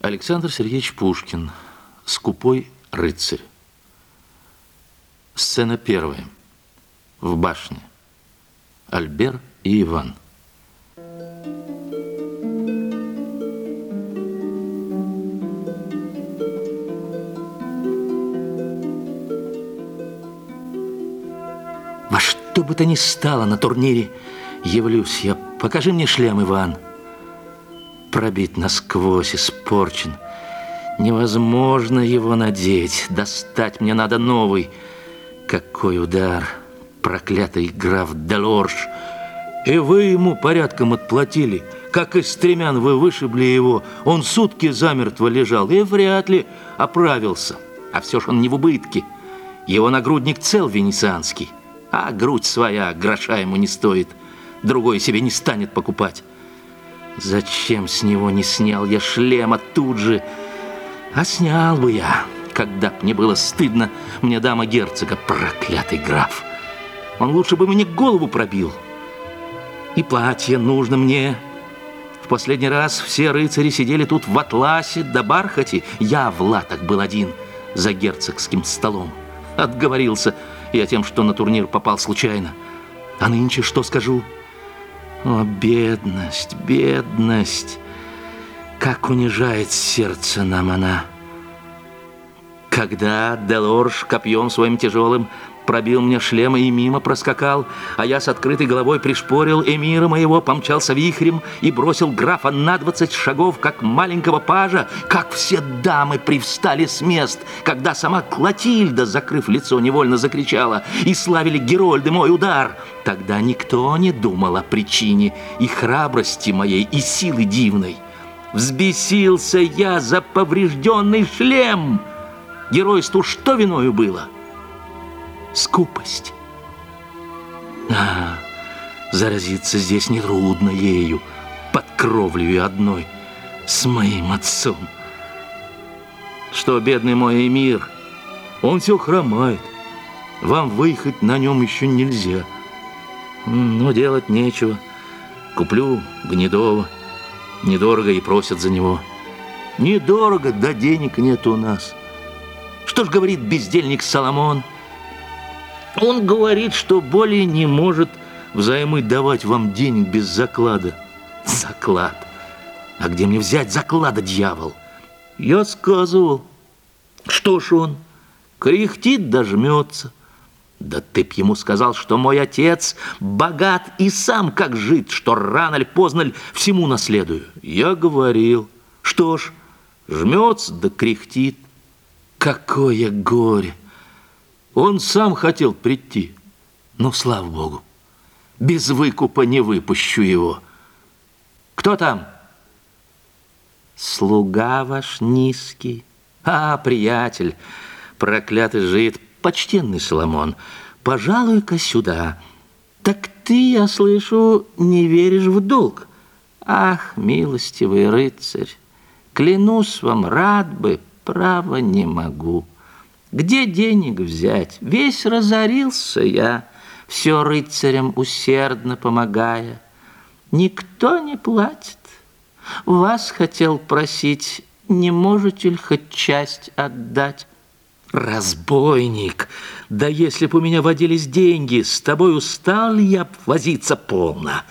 Александр Сергеевич Пушкин. Скупой рыцарь. Сцена первая. В башне. Альбер и Иван. Во что бы то ни стало на турнире, явлюсь я. Покажи мне шлем, Иван. Пробит насквозь, испорчен. Невозможно его надеть. Достать мне надо новый. Какой удар! Проклятый граф Делорж! И вы ему порядком отплатили. Как из стремян вы вышибли его, он сутки замертво лежал и вряд ли оправился. А все ж он не в убытке. Его нагрудник цел венецианский. А грудь своя гроша ему не стоит. Другой себе не станет покупать. Зачем с него не снял я шлема тут же? А снял бы я, когда б мне было стыдно, мне дама герцога, проклятый граф. Он лучше бы мне голову пробил. И платье нужно мне. В последний раз все рыцари сидели тут в атласе да бархате. Я в латах был один за герцогским столом. Отговорился я тем, что на турнир попал случайно. А нынче что скажу? О, бедность, бедность! Как унижает сердце нам она! Когда Делорж копьем своим тяжелым пробил мне шлем и мимо проскакал, а я с открытой головой пришпорил эмира моего, помчался вихрем и бросил графа на двадцать шагов, как маленького пажа, как все дамы привстали с мест, когда сама Клотильда, закрыв лицо, невольно закричала, и славили Герольды мой удар. Тогда никто не думал о причине и храбрости моей, и силы дивной. Взбесился я за поврежденный шлем. Геройству что виною было? — скупость. А, заразиться здесь нетрудно ею, под кровлею одной, с моим отцом. Что, бедный мой эмир, он все хромает. Вам выехать на нем еще нельзя. Но делать нечего. Куплю Гнедова. Недорого и просят за него. Недорого, да денег нет у нас. Что ж говорит бездельник Соломон – он говорит, что более не может взаймы давать вам денег без заклада. Заклад? А где мне взять заклада, дьявол? Я сказывал. Что ж он? Кряхтит, дожмется. Да ты б ему сказал, что мой отец богат и сам как жит, что рано ли поздно ли всему наследую. Я говорил. Что ж, жмется да кряхтит. Какое горе! Он сам хотел прийти, но, слава богу, без выкупа не выпущу его. Кто там? Слуга ваш низкий. А, приятель, проклятый жид, почтенный Соломон, пожалуй-ка сюда. Так ты, я слышу, не веришь в долг. Ах, милостивый рыцарь, клянусь вам, рад бы, право не могу. Где денег взять? Весь разорился я, все рыцарям усердно помогая. Никто не платит. Вас хотел просить, не можете ли хоть часть отдать? Разбойник! Да если бы у меня водились деньги, с тобой устал я возиться полно?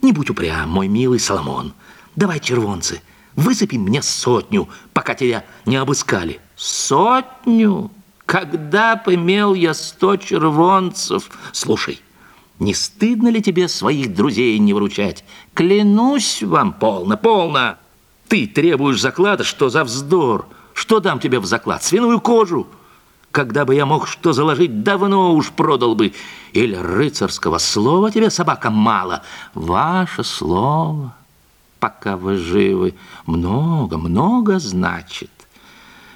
Не будь упрям, мой милый Соломон. Давай, червонцы, высыпи мне сотню, пока тебя не обыскали. Сотню? Когда имел я сто червонцев? Слушай, не стыдно ли тебе своих друзей не вручать? Клянусь вам, полно, полно. Ты требуешь заклада, что за вздор? Что дам тебе в заклад? Свиную кожу? Когда бы я мог что заложить, давно уж продал бы. Или рыцарского слова тебе, собака, мало? Ваше слово, пока вы живы, много-много значит.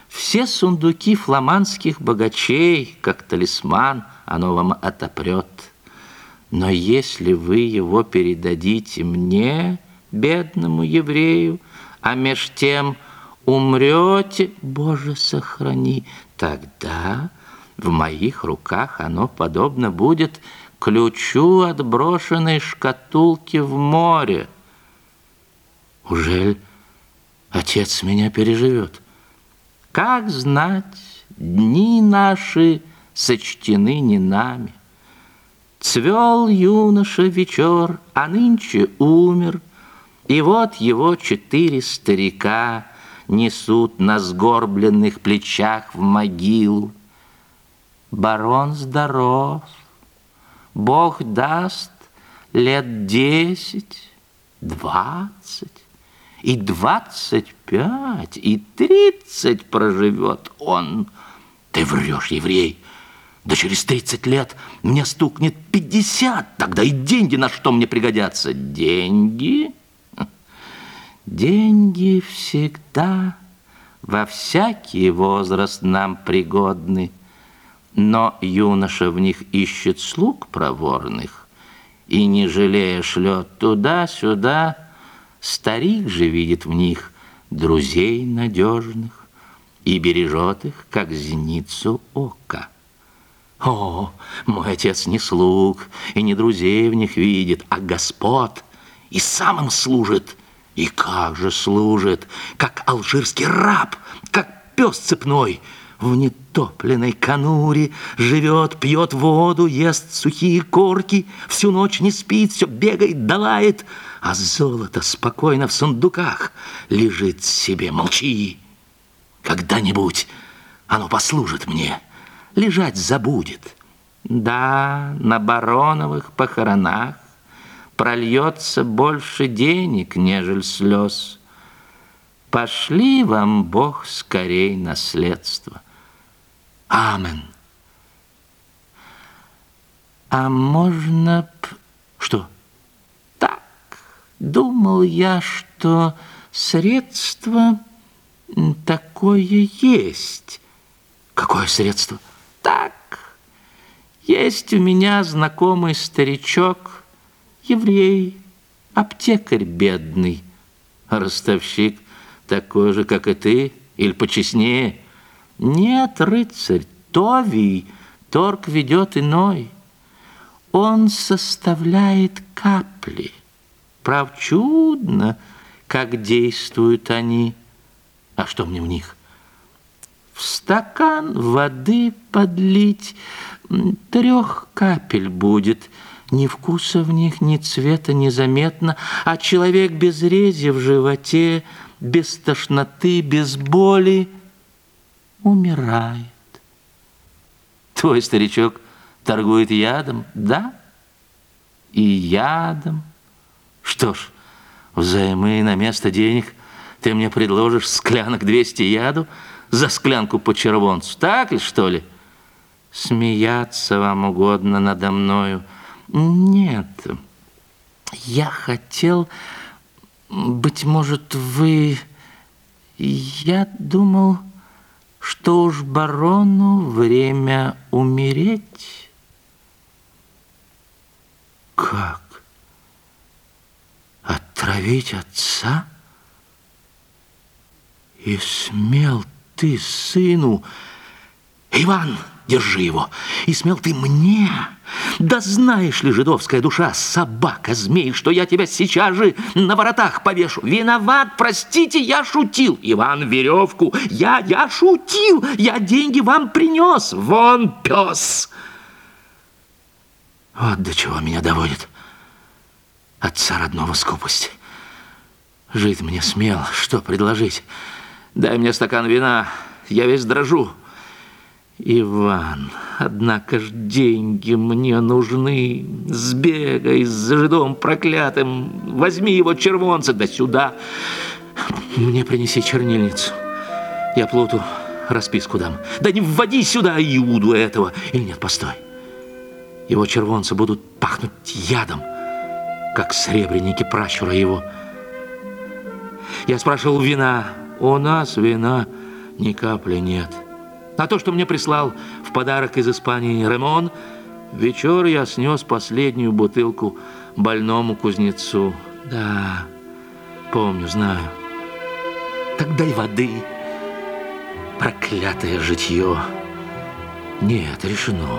Все сундуки фламандских богачей, как талисман, оно вам отопрет. Но если вы его передадите мне, бедному еврею, а меж тем умрете, Боже, сохрани, тогда в моих руках оно подобно будет ключу от брошенной шкатулки в море. Ужель отец меня переживет. Как знать, дни наши сочтены не нами. Цвел юноша вечер, а нынче умер, И вот его четыре старика Несут на сгорбленных плечах в могилу. Барон здоров, Бог даст лет десять, двадцать, и двадцать пять, и тридцать проживет он. Ты врешь, еврей. Да через 30 лет мне стукнет 50, тогда и деньги на что мне пригодятся? Деньги? Деньги всегда во всякий возраст нам пригодны, но юноша в них ищет слуг проворных и, не жалея, шлет туда-сюда, старик же видит в них друзей надежных и бережет их, как зеницу ока. О, мой отец не слуг и не друзей в них видит, а господ, и сам им служит. И как же служит, как алжирский раб, как пес цепной, в нетопленной конуре живет, пьет воду, ест сухие корки, всю ночь не спит, все бегает, долает, а золото спокойно в сундуках лежит себе, молчи. Когда-нибудь оно послужит мне лежать забудет. Да, на бароновых похоронах прольется больше денег, нежели слез. Пошли вам, Бог, скорей наследство. Амен. А можно б... Что? Так, думал я, что средство такое есть. Какое средство? Так, есть у меня знакомый старичок, еврей, аптекарь бедный, ростовщик такой же, как и ты, или почестнее. Нет, рыцарь, Товий, торг ведет иной. Он составляет капли. Прав чудно, как действуют они. А что мне в них? в стакан воды подлить, трех капель будет. Ни вкуса в них, ни цвета незаметно, а человек без рези в животе, без тошноты, без боли умирает. Твой старичок торгует ядом, да? И ядом. Что ж, взаймы на место денег ты мне предложишь склянок 200 яду – за склянку по червонцу. Так ли, что ли? Смеяться вам угодно надо мною? Нет. Я хотел... Быть может, вы... Я думал, что уж барону время умереть. Как? Отравить отца? И смел ты сыну. Иван, держи его. И смел ты мне. Да знаешь ли, жидовская душа, собака, змей, что я тебя сейчас же на воротах повешу. Виноват, простите, я шутил. Иван, веревку. Я, я шутил. Я деньги вам принес. Вон пес. Вот до чего меня доводит отца родного скупость. Жить мне смел, что предложить? Дай мне стакан вина, я весь дрожу. Иван, однако ж деньги мне нужны. Сбегай за жидом проклятым, возьми его червонца, да сюда. Мне принеси чернильницу. Я плоту расписку дам. Да не вводи сюда Иуду этого. Или нет, постой. Его червонцы будут пахнуть ядом, как сребреники пращура его. Я спрашивал вина, у нас вина ни капли нет. А то, что мне прислал в подарок из Испании Ремон, вечер я снес последнюю бутылку больному кузнецу. Да, помню, знаю. Так дай воды. Проклятое житье. Нет, решено.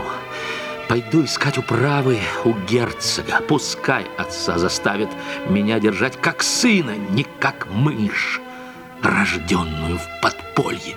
Пойду искать управы у герцога. Пускай отца заставит меня держать как сына, не как мышь. рожденную в подполье.